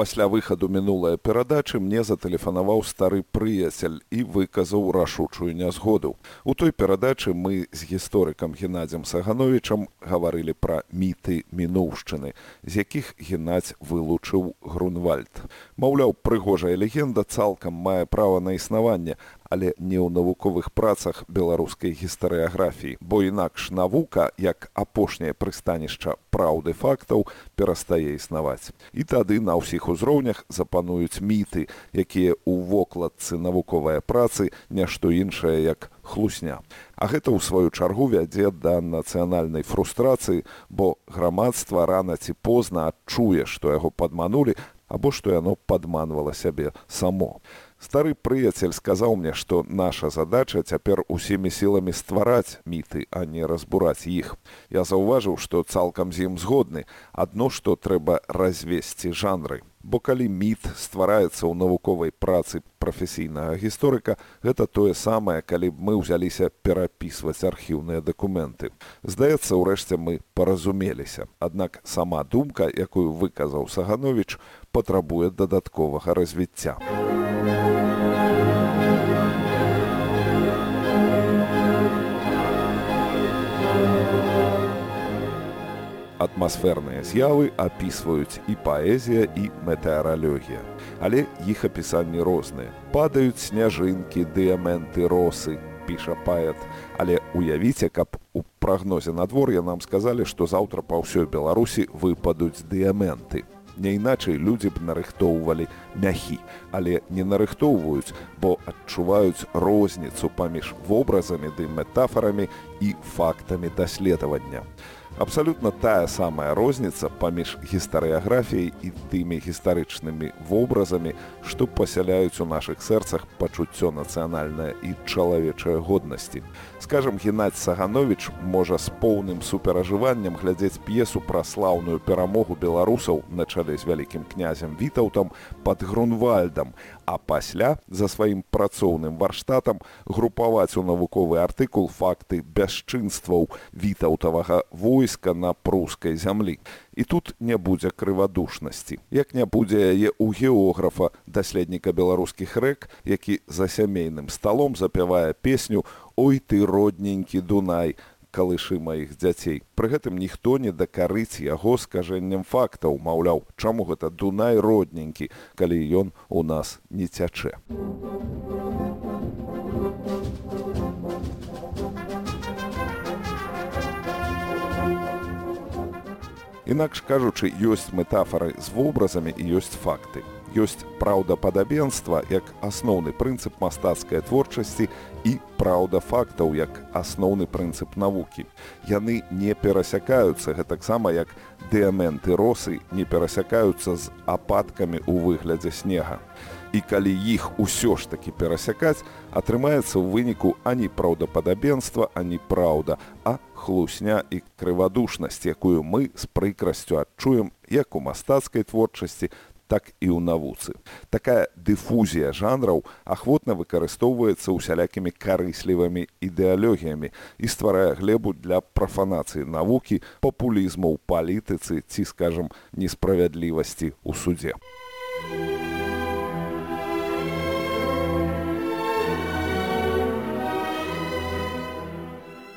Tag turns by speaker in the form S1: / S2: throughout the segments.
S1: пасля выхаду мінулай перадачы мне затэлефанаваў стары прыяцель і выказаў рашучую нязгоду. У той перадачы мы з гісторыкам Геннадзем Сагановичам гаварылі пра міты мінуўшчыны, з якіх геннадзь вылучыў Грунвальд. Маўляў, прыгожая легенда цалкам мае права на існаванне, але не ў навуковых працах беларускай гістарыяграфіі, бо інакш навука, як апошняе прыстанішча праўды фактаў перастае існаваць. І тады на ўсіх узроўнях запануюць міты, якія ў вокладцы навуковай працы нешто іншае як хлусня. А гэта ў сваю чаргу вядзе да нацыянальнай фрустрацыі, бо грамадства рана ці позна адчуе, што яго падманулі, або што яно падманвала сябе само. Стары прыяцель сказаў мне, што наша задача цяпер усімі сіламі ствараць міты, а не разбураць іх. Я заўважыў, што цалкам з ім згодны, адно што трэба развесці жанры. Бо калі міт ствараецца ў навуковай працы прафесійнага гісторыка, гэта тое самае, калі б мы ўзяліся перапісваць архіўныя дакументы. Здаецца, ўрэшце мы паразумеліся. Аднак сама думка, якую выказаў Саганович, патрабуе дадатковага развіцця. Атмасферныя з'явы апісваюць і паэзія і метэаралогія. Але іх апісанні розныя. Падаюць сняжынкі, дыяменты росы, піша паэт. Але уявіце, каб у прагнозе надвор'я нам сказалі, што заўтра па ўсёй Беларусі выпадуць дыяменты не іначай людзі б нарыхтоўвалі мяхі, але не нарыхтоўваюць, бо адчуваюць розніцу паміж вобразамі ды метафорамі і фактамі даследавання. Абсалютна тая самая розніца паміж гістарыяграфіяй і тымі гістарычнымі вобразамі, што пасяляюць у нашых сэрцах пачуццё нацыянальнае і чалавечае годнасці. Скажам, Геннадзь Саганович можа з поўным суперажываннем глядзець п'есу пра слаўную перамогу беларусаў на чале з вялікім князем вітаўтам пад грунвальдам, а пасля за сваім працоўным варштатам групаваць у навуковы артыкул факты бясчынстваў вітаўтавага войска на прускай зямлі. І тут не будзе крывадушнасці. Як не будзе яе ў географа даследніка беларускіх рэк, які за сямейным сталом запявае песню «Ой ты родненькі Дунай, калышы маіх дзяцей. Пры гэтым ніхто не дакарыць яго скажэннем фактаў, маўляў, чаму гэта дунай родненькі, калі ён у нас не цячэ. Інакш кажучы, ёсць метафары з вобразамі і ёсць факты ёсць праўдападабенства як асноўны прынцып мастацкай творчасці і праўда фактаў як асноўны прынцып навукі. Яны не перасякаюцца гэтаксама як дыаменты росы не перасякаюцца з ападкамі ў выглядзе снега. І калі іх усё ж такі перасякаць, атрымаецца ў выніку ані праўдападабенства, ані праўда, а хлусня і крывадушнасць, якую мы з прыкрасцю адчуем як у мастацкай творчасці, так і ў навуцы. Такая дыфузія жанраў ахвотна выкарыстоўваецца ўсялякімі карыслівымі ідэалогіямі і стварае глебу для прафанацыі навукі, папулізму ў палітыцы ці, скажам, несправядлівасці ў судзе.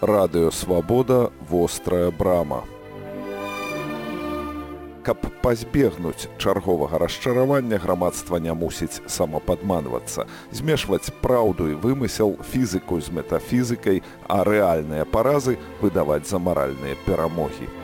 S1: Радыё свабода вострая брама каб пазбегнуць чарговага расчаравання грамадства не мусіць самападманвацца, змешваць праўду і вымысел фізыку з метафізікай, а рэальныя паразы выдаваць за маральныя перамогі.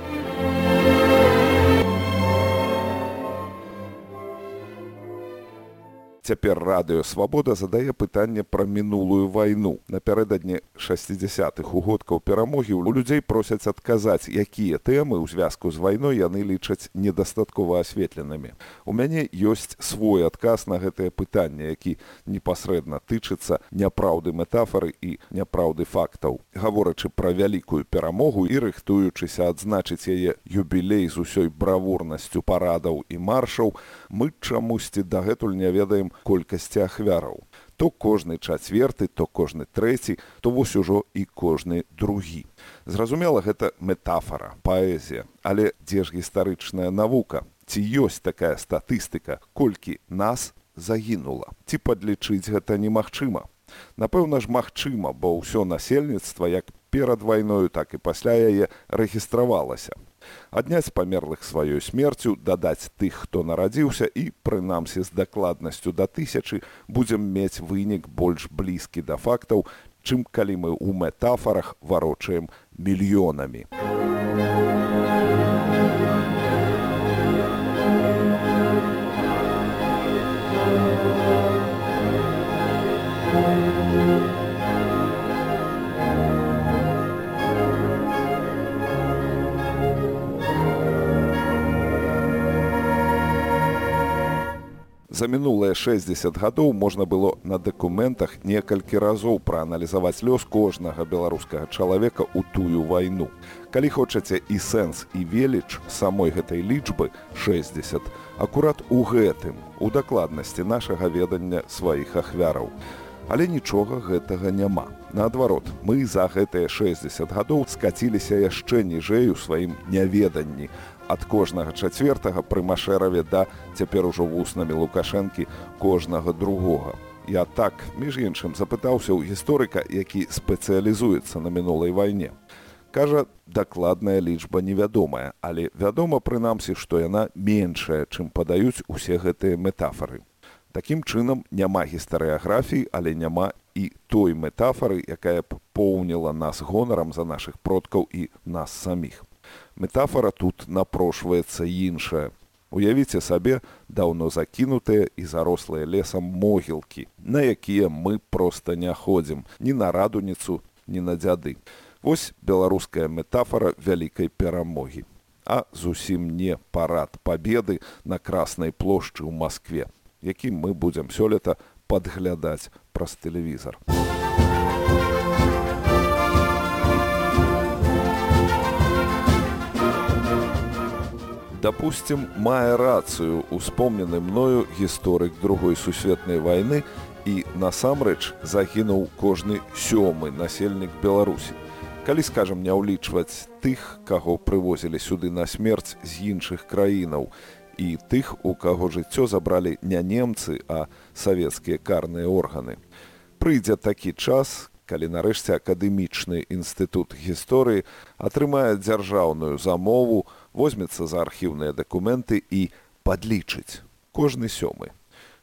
S1: Цяпер радыё свабода задае пытанне пра мінулую вайну. Напярэдадні 60-х угодкаў перамогі у людзей просяць адказаць, якія тэмы ў звязку з вайной яны лічаць недастаткова асветленымі. У мяне ёсць свой адказ на гэтае пытанне, які непасрэдна тычыцца няпраўды метафары і няпраўды фактаў. Гаворачы пра вялікую перамогу і рыхтуючыся адзначыць яе юбілей з усёй бравурнасцю парадаў і маршаў, мы чамусьці дагэтуль не ведаем колькасці ахвяраў. То кожны чацверты, то кожны трэці, то вось ужо і кожны другі. Зразумела, гэта метафара, паэзія, але дзе ж гістарычная навука? Ці ёсць такая статыстыка, колькі нас загінула? Ці падлічыць гэта немагчыма? Напэўна ж, магчыма, бо ўсё насельніцтва як перад вайною, так і пасля яе рэгістравалася адняць памерлых сваёй смерцю дадаць тых хто нарадзіўся і прынамсі з дакладнасцю да тысячы будзем мець вынік больш блізкі да фактаў чым калі мы ў метафарах варочаем мільёнамі За мінулыя 60 гадоў можна было на дакументах некалькі разоў прааналізаваць лёс кожнага беларускага чалавека ў тую вайну. Калі хочаце і сэнс і веліч самой гэтай лічбы 60, акурат у гэтым, у дакладнасці нашага ведання сваіх ахвяраў. Але нічога гэтага няма. Наадварот, мы за гэтыя 60 гадоў скаціліся яшчэ ніжэй у сваім няведанні, ад кожнага чацвертага пры машэраве да цяпер ужо вуснамі лукашэнкі кожнага другога. Я так між іншым запытаўся ў гісторыка, які спецыялізуецца на мінулай вайне. Кажа, дакладная лічба невядомая, але вядома прынамсі, што яна меншая, чым падаюць усе гэтыя метафары. Такім чынам няма гістарыяграфіі, але няма і той метафары, якая б поўніла нас гонарам за нашых продкаў і нас саміх метафора тут напрошваецца іншая. Уявіце сабе даўно закінутыя і зарослыя лесам могілкі, на якія мы проста не ходзім ні на радуніцу, ні на дзяды. Вось беларуская метафора вялікай перамогі. А зусім не парад пабеды на краснай плошчы ў Маскве, якім мы будзем сёлета падглядаць праз тэлевізар. Дапусцім, мае рацыю успомнены мною гісторык другой сусветнай вайны і насамрэч загінуў кожны сёмы насельнік Беларусі. Калі скажам не ўлічваць тых, каго прывозілі сюды на смерць з іншых краінаў і тых, у каго жыццё забралі не немцы, а савецкія карныя органы. Прыйдзе такі час, калі нарэшце акадэмічны інстытут гісторыі атрымае дзяржаўную замову, возьмецца за архіўныя дакументы і падлічыць кожны сёмы.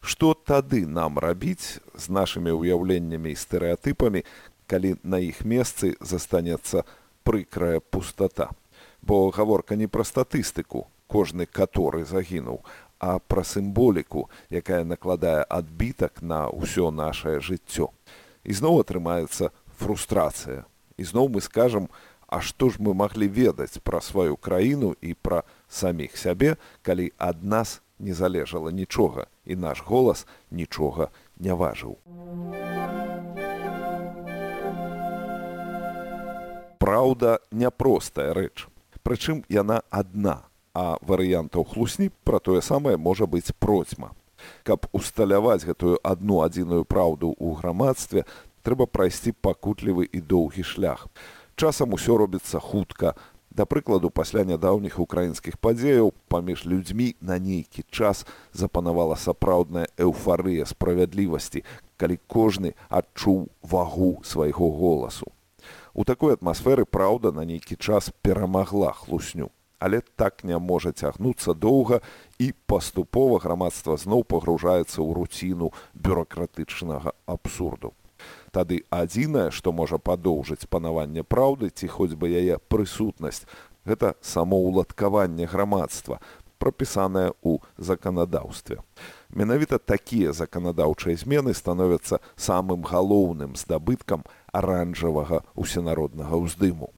S1: Што тады нам рабіць з нашымі ўяўленнямі і стэрэатыпамі, калі на іх месцы застанецца прыкрая пустата. Бо гаворка не пра статыстыку, кожны каторы загінуў, а пра сімволіку, якая накладае адбітак на ўсё нашае жыццё. І зноў атрымаецца фрустрацыя. І зноў мы скажам, А што ж мы маглі ведаць пра сваю краіну і пра саміх сябе, калі ад нас не залежала нічога і наш голас нічога не важыў. Праўда, няпростая рэч. Прычым яна адна, а варыянтаў хлусні пра тое самае можа быць процьма. Каб усталяваць гэтую адну адзіную праўду ў грамадстве, трэба прайсці пакутлівы і доўгі шлях часам усё робіцца хутка. Да прыкладу, пасля нядаўніх украінскіх падзеяў паміж людзьмі на нейкі час запанавала сапраўдная эўфарыя справядлівасці, калі кожны адчуў вагу свайго голасу. У такой атмасферы праўда на нейкі час перамагла хлусню. Але так не можа цягнуцца доўга і паступова грамадства зноў пагружаецца ў руціну бюракратычнага абсурду тады адзінае што можа падоўжыць панаванне праўды ці хоць бы яе прысутнасць. Гэта самоўладкаванне грамадства прапісанае ў заканадаўстве. Менавіта такія заканадаўчыя змены становяцца самым галоўным здабыткам аранжавага усенароднага ўздыму.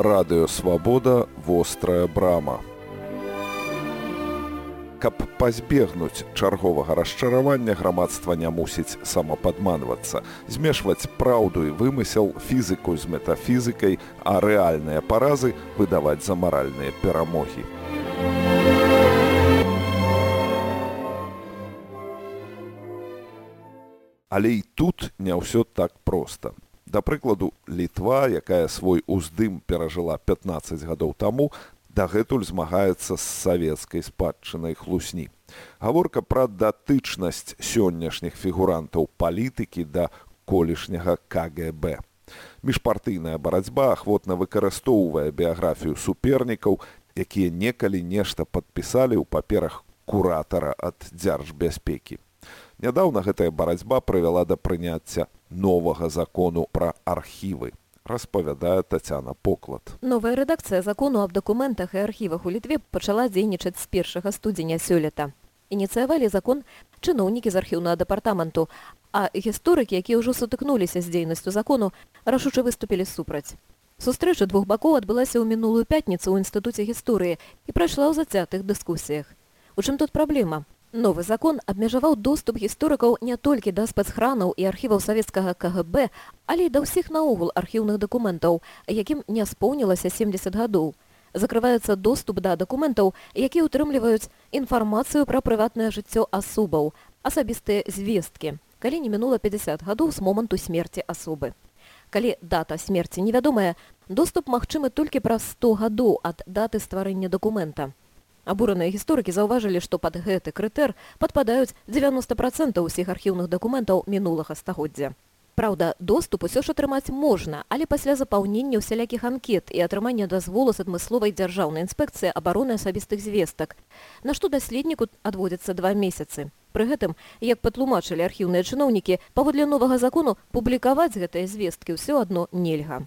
S1: Радыё Свабода вострая брама каб пазбегнуць чарговага расчаравання грамадства не мусіць самападманвацца змешваць праўду і вымысел фізіку з метафізікай а рэальныя паразы выдаваць за маральныя перамогі. Але і тут не ўсё так проста. Да прыкладу літва якая свой уздым перажыла 15 гадоў таму дагэтуль змагаецца з савецкай спадчынай хлусні. Гаворка пра датычнасць сённяшніх фігурантаў палітыкі да колішняга КГБ. Міжпартыйная барацьба ахвотна выкарыстоўвае біяграфію супернікаў, якія некалі нешта падпісалі ў паперах куратара ад дзяржбяспекі. Нядаўна гэтая барацьба прывяла да прыняцця новага закону пра архівы распавядае Тацяна поклад.
S2: Новая рэдакцыя закону аб дакументах і архівах у літве пачала дзейнічаць з першага студзеня сёлета. Ініцыявалі закон чыноўнікі з архіўнага дэпартаменту, а гісторыкі, якія ўжо сутыкнуліся з дзейнасцю закону, рашуча выступілі супраць. Сустрэча двух бакоў адбылася ў мінулую пятніцу ў інстытуце гісторыі і прайшла ў зацятых дыскусіях. У чым тут праблема? Новы закон абмежаваў доступ гісторыкаў не толькі да спецхранаў і архіваў савецкага КГБ, але і да ўсіх наогул архіўных дакументаў, якім не споўнілася 70 гадоў. Закрываецца доступ да дакументаў, якія ўтрымліваюць інфармацыю пра прыватнае жыццё асобаў, асабістыя звесткі, калі не мінула 50 гадоў з моманту смерці асобы. Калі дата смерці невядомая, доступ магчымы толькі праз 100 гадоў ад даты стварэння дакумента. Абураныя гісторыкі заўважылі, што пад гэты крытэр падпадаюць 90% усіх архіўных дакументаў мінулага стагоддзя. Праўда, доступ усё ж атрымаць можна, але пасля запаўнення ўсялякіх анкет і атрымання дазволу з адмысловай дзяржаўнай інспекцыі абароны асабістых звестак, на што даследніку адводзяцца два месяцы. Пры гэтым, як патлумачылі архіўныя чыноўнікі, паводле новага закону публікаваць гэтыя звесткі ўсё адно нельга.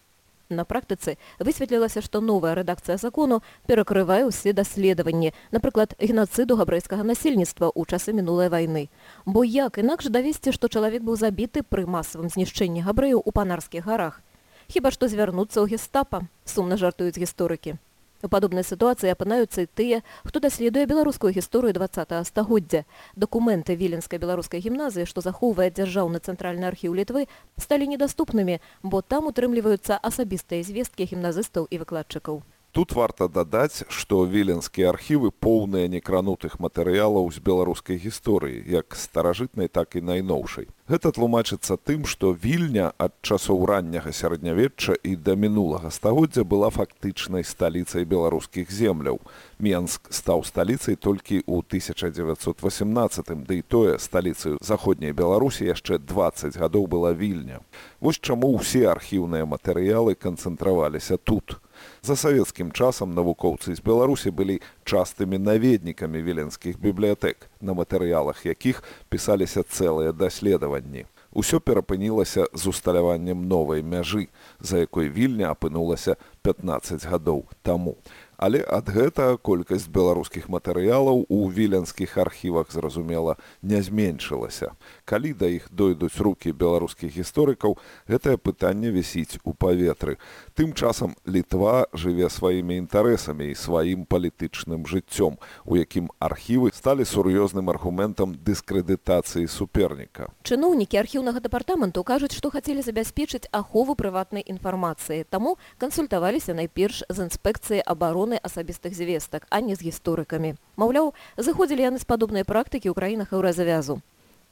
S2: На практыцы высветлілася, што новая рэдакцыя закону перакрывае ўсе даследаванні, напрыклад, генацыду габрэйскага насельніцтва ў часы мінулай вайны. Бо як інакш давесці, што чалавек быў забіты пры масавым знішчэнні габрэяў у панарскіх гарах. Хіба што звярнуцца ў гестапа, сумна жартуюць гісторыкі. У падобнай сітуацыі апынаюцца і тыя, хто даследуе беларускую гісторыю два стагоддзя. Дакументы віленскай беларускай гімназіі, што захоўвае дзяржаўны цэнтральны архіў літвы, сталі недаступнымі, бо там утрымліваюцца асабістыя звесткі гімназыстаў і выкладчыкаў.
S1: Тут варта дадаць, што віленскія архівы поўныя некранутых матэрыялаў з беларускай гісторыі, як старажытнай, так і найноўшай. Гэта тлумачыцца тым, што вільня ад часоў ранняга сярэднявечча і да мінулага стагоддзя была фактычнай сталіцай беларускіх земляў. Менск стаў сталіцай толькі ў 1918, ды і тое сталіцаю заходняй Беларусі яшчэ 20 гадоў была вільня. Вось чаму ўсе архіўныя матэрыялы канцэнтраваліся тут. За савецкім часам навукоўцы з Беларусі былі частымі наведнікамі віленскіх бібліятэк, на матэрыялах якіх пісаліся цэлыя даследаванні. Усё перапынілася з усталяваннем новай мяжы, за якой вільня апынулася 15 гадоў таму але ад гэтага колькасць беларускіх матэрыялаў у віленскіх архівах зразумела не зменшылася. Калі да іх дойдуць рукі беларускіх гісторыкаў, гэтае пытанне вісіць у паветры. Тым часам літва жыве сваімі інтарэсамі і сваім палітычным жыццём, у якім архівы сталі сур'ёзным аргументам дыскрэдытацыі суперніка.
S2: Чыноўнікі архіўнага дэпартаменту кажуць, што хацелі забяспечыць ахову прыватнай інфармацыі. Таму кансультаваліся найперш з інспекцыяй абароны абароны асабістых звестак, а не з гісторыкамі. Маўляў, заходзілі яны з падобнай практыкі ў краінах еўразавязу.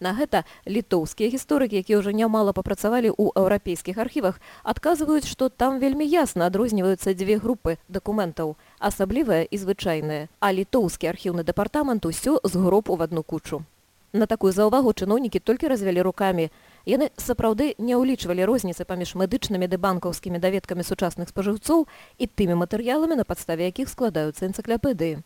S2: На гэта літоўскія гісторыкі, якія ўжо нямала папрацавалі ў еўрапейскіх архівах, адказваюць, што там вельмі ясна адрозніваюцца дзве групы дакументаў, асаблівыя і звычайныя, а літоўскі архіўны дэпартамент усё згроб у адну кучу. На такую заўвагу чыноўнікі толькі развялі рукамі, Яны сапраўды не ўлічвалі розніцы паміж медычнымі ды банкаўскімі даведкамі сучасных спажыўцоў і тымі матэрыяламі, на падставе якіх складаюцца энцыкляпедыі.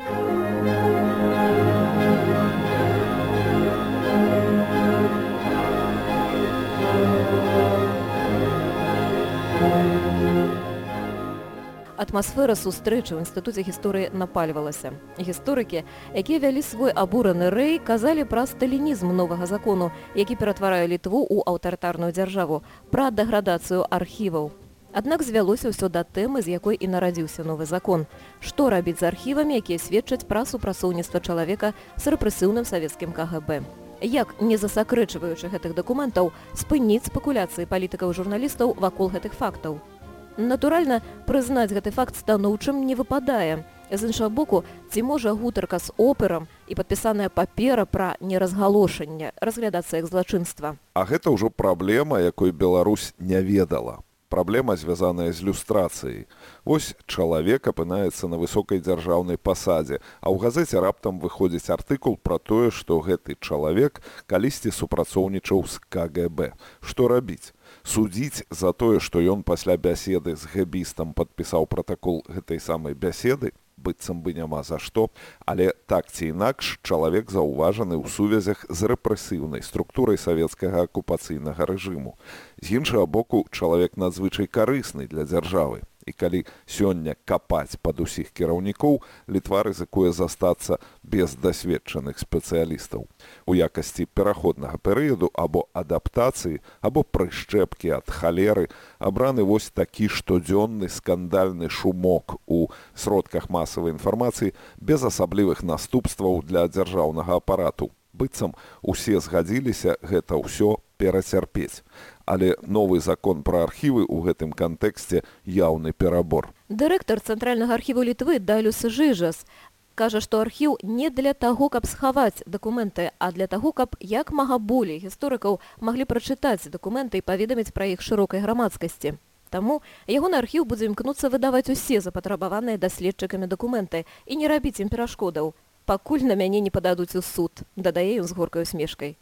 S2: Атмасфера сустрэчы ў інстытуце гісторыі напальвалася. Гісторыкі, якія вялі свой абураны рэй, казалі пра сталінізм новага закону, які ператварае літву ў аўтарытарную дзяржаву, пра дэградацыю архіваў. Аднак звялося ўсё да тэмы, з якой і нарадзіўся новы закон. Што рабіць з архівамі, якія сведчаць пра супрацоўніцтва чалавека з рэпрэсіўным савецкім КГБ як не засакрэчваючы гэтых дакументаў спыніць спекуляцыі палітыкаў журналістаў вакол гэтых фактаў. Натуральна, прызнаць гэты факт станоўчым не выпадае. З іншага боку, ці можа гутарка з операм і падпісаная папера пра неразгалошанне разглядацца як злачынства.
S1: А гэта ўжо праблема, якой Беларусь не ведала праблема звязаная з люстрацыяй вось чалавек апынаецца на высокай дзяржаўнай пасадзе а ў газеце раптам выходзіць артыкул пра тое што гэты чалавек калісьці супрацоўнічаў з кгб што рабіць? Судзіць за тое што ён пасля бяседы з гэбістам падпісаў пратакол гэтай самай бяседы? Быццам бы няма за што, але так ці інакш чалавек заўважаны ў сувязях з рэпрэсіўнай структурай савецкага акупацыйнага рэжыму. З іншага боку чалавек надзвычай карысны для дзяржавы. І калі сёння капаць пад усіх кіраўнікоў літва рызыкуе застацца без дасведчаных спецыялістаў. У якасці пераходнага перыяду або адаптацыі або прышчэпкі ад халеры абраны вось такі штодзённы скандальны шумок у сродках масавай інфармацыі без асаблівых наступстваў для дзяржаўнага апарату. Быццам усе згадзіліся гэта ўсё перацярпець але новы закон пра архівы ў гэтым кантэксце яўны перабор.
S2: Дырэктар цэнтральнага архіву літвы далюс жыжас кажа, што архіў не для таго, каб схаваць дакументы, а для таго, каб як мага болей гісторыкаў маглі прачытаць дакументы і паведаміць пра іх шырокай грамадскасці. Таму ягоны архіў будзе імкнуцца выдаваць усе запатрабаваныя даследчыкамі дакументы і не рабіць ім перашкодаў. Пакуль на мяне не пададуць у суд, дадае ён з горкаю смешкай.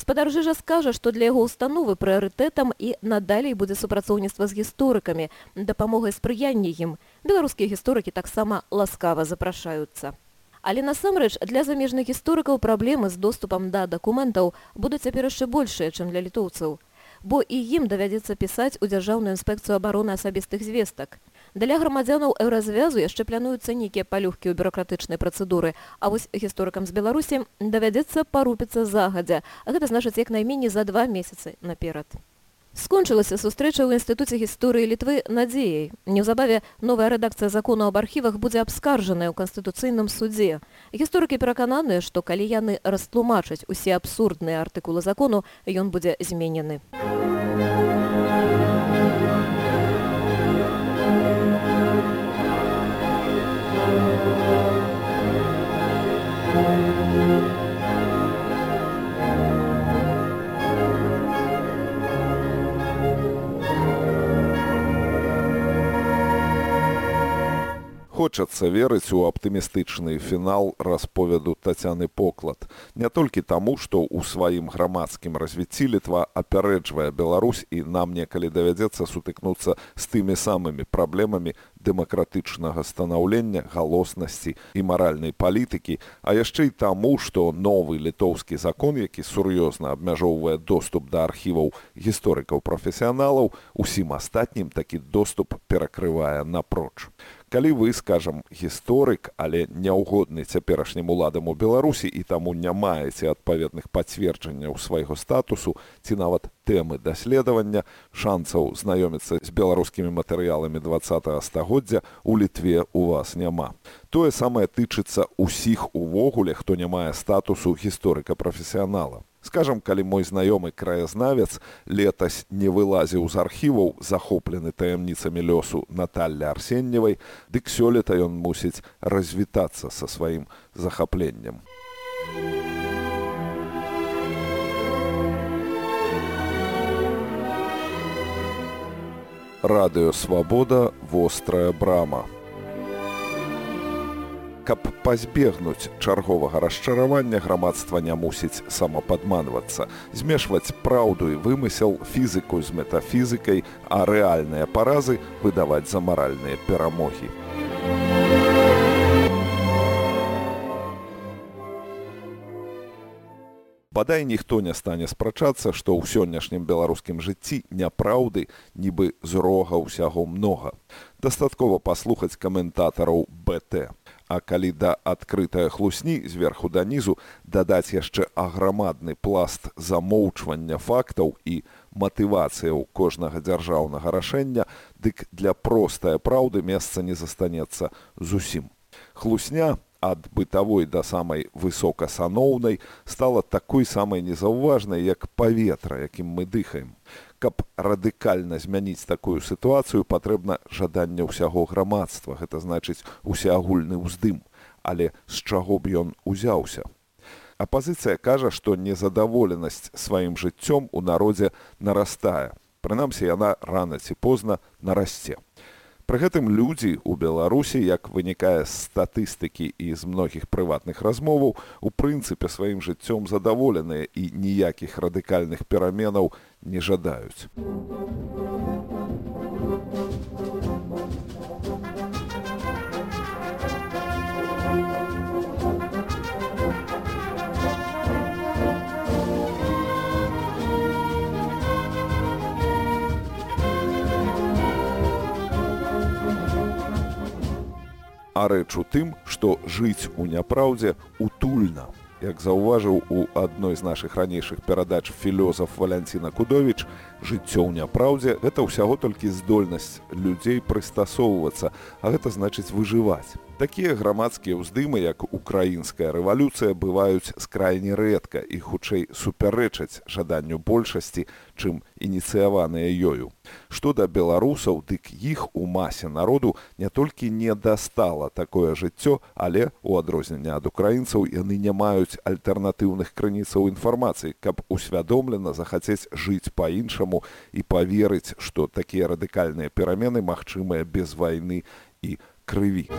S2: Спадар жа скажа, што для яго установы прыярытэтам і надалей будзе супрацоўніцтва з гісторыкамі, дапамогай спрыяння ім. Беларускія гісторыкі таксама ласкава запрашаюцца. Але насамрэч для замежных гісторыкаў праблемы з доступам да дакументаў будуць цяпер яшчэ большыя, чым для літоўцаў. Бо і ім давядзецца пісаць у дзяржаўную інспекцыю абароны асабістых звестак. Для грамадзянаў еўразвязу яшчэ плануюцца нейкія палюгкі ў бюрократычнай працэдуры, А вось гісторыкам з Беларусі давядзецца парупіцца загадзя. Гэта значыць як найменей за два месяцы наперад. Скончылася сустрэча ў інстытуце гісторыі літвы надзеяй. Неўзабаве новая рэдакцыя закону аб архівах будзе абскаржаная ў канстытуцыйным судзе. Гісторыкі перакананыя, што калі яны растлумачаць усе абсурдныя артыкулы закону, ён будзе зменены.
S1: Хочацца верыць у аптымістычны фінал расповеду тацяны поклад. Не толькі таму што ў сваім грамадскім развіцці літва апярэджвае Беларусь і нам некалі давядзецца сутыкнуцца з тымі самымі праблемамі дэмакратычнага станаўлення галоснасці і маральнай палітыкі а яшчэ і таму што новы літоўскі закон які сур'ёзна абмяжоўвае доступ да архіваў гісторыкаў прафесіяналаў усім астатнім такі доступ перакрывае напроч калі вы скажам гісторык але няўгодны цяперашнім уладам у беларусі і таму не маеце адпаведных пацверджанняў свайго статусу ці нават тэмы даследавання шанцаў знаёміцца з беларускімі матэрыяламі два стагоддзя у літве у вас няма. Тое самае тычыцца ўсіх увогуле хто не мае статусу гісторыка прафесіянала Скажам, калі мой знаёмы краязнавец летась не вылазіў з архіваў, захоплены таямніцамі лёсу Наталля Арсенневай, дык сёлета ён мусіць развітацца са сваім захапленнем. Радыё Свабода вострая брама каб пазбегнуць чарговага расчаравання грамадства не мусіць самападманвацца змешваць праўду і вымысел фізіку з метафізікай а рэальныя паразы выдаваць за маральныя перамогі Бадай ніхто не стане спрачацца, што ў сённяшнім беларускім жыцці няпраўды нібы з рога ўсяго многа. Дастаткова паслухаць каментатараў БТ. А калі да адкрытая хлусні зверху данізу дадаць яшчэ аграмадны пласт замоўчвання фактаў і матывацыяў кожнага дзяржаўнага рашэння, дык для простай праўды месца не застанецца зусім. Хлусня ад бытавой да самай высокасаноўнай стала такой самай незаўважнай, як паветра, якім мы дыхаем. Каб радыкальна змяніць такую сітуацыю, патрэбна жаданне ўсяго грамадства, гэта значыць усеагульны ўздым, але з чаго б ён узяўся. Апазіцыя кажа, што незадаволенасць сваім жыццём у народзе нарастае. Прынамсі яна рана ці позна нарасце. Пры гэтым людзі ў Беларусі, як вынікае з статыстыкі і з многіх прыватных размоваў, у прынцыпе сваім жыццём задаволеныя і ніякіх радыкальных пераменаў не жадаюць. А рэч у тым, што жыць у няпраўдзе утульна. Як заўважыў у адной з нашых ранейшых перадач філёзаф Валянціна Кудовіч, жыццё ў няпраўдзе гэта ўсяго толькі здольнасць людзей прыстасоўвацца, а гэта значыць выжываць. Такія грамадскія ўздымы, як украінская рэвалюцыя бываюць скрайне рэдка і хутчэй супярэчаць жаданню большасці, чым ініцыяваныя ёю. Што да беларусаў, дык іх у масе народу не толькі не дастала такое жыццё, але у адрозненне ад украінцаў яны не маюць альтэрнатыўных крыніцаў інфармацыі, каб усвядомлена захацець жыць па-іншаму і паверыць, што такія радыкальныя перамены магчымыя без вайны і крыві.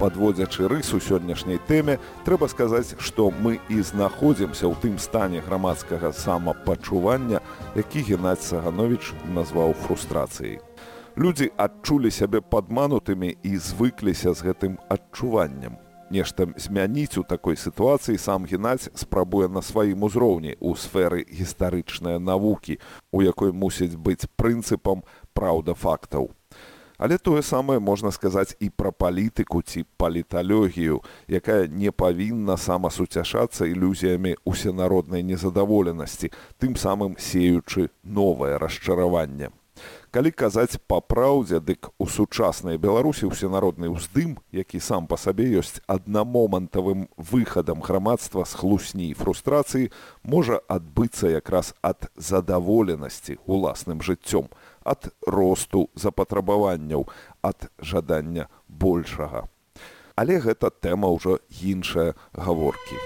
S1: Падводзячы рыс у сённяшняй тэме, трэба сказаць, што мы і знаходзімся ў тым стане грамадскага самапачування, які Геннадзь Саганович назваў фрустрацыяй людзі адчулі сябе падманутымі і звыкліся з гэтым адчуваннем. Нешта змяніць у такой сітуацыі сам геннадзь спрабуе на сваім узроўні ў сферы гістарычныя навукі, у якой мусіць быць прынцыпам праўда фактаў. Але тое самае можна сказаць і пра палітыку ці паліталогію, якая не павінна самасуцяшацца ілюзіямі усенароднай незадаволенасці, тым самым сеючы новае расчараванне. Калі казаць па праўдзе, дык у сучаснай Беларусі ўсенародны ўздым, які сам па сабе ёсць аднамомантавым выхадам грамадства з хлусні і фрустрацыі, можа адбыцца якраз ад задаволенасці уласным жыццём, ад росту запатрабаванняў, ад жадання большага. Але гэта тэма ўжо іншая гаворкі.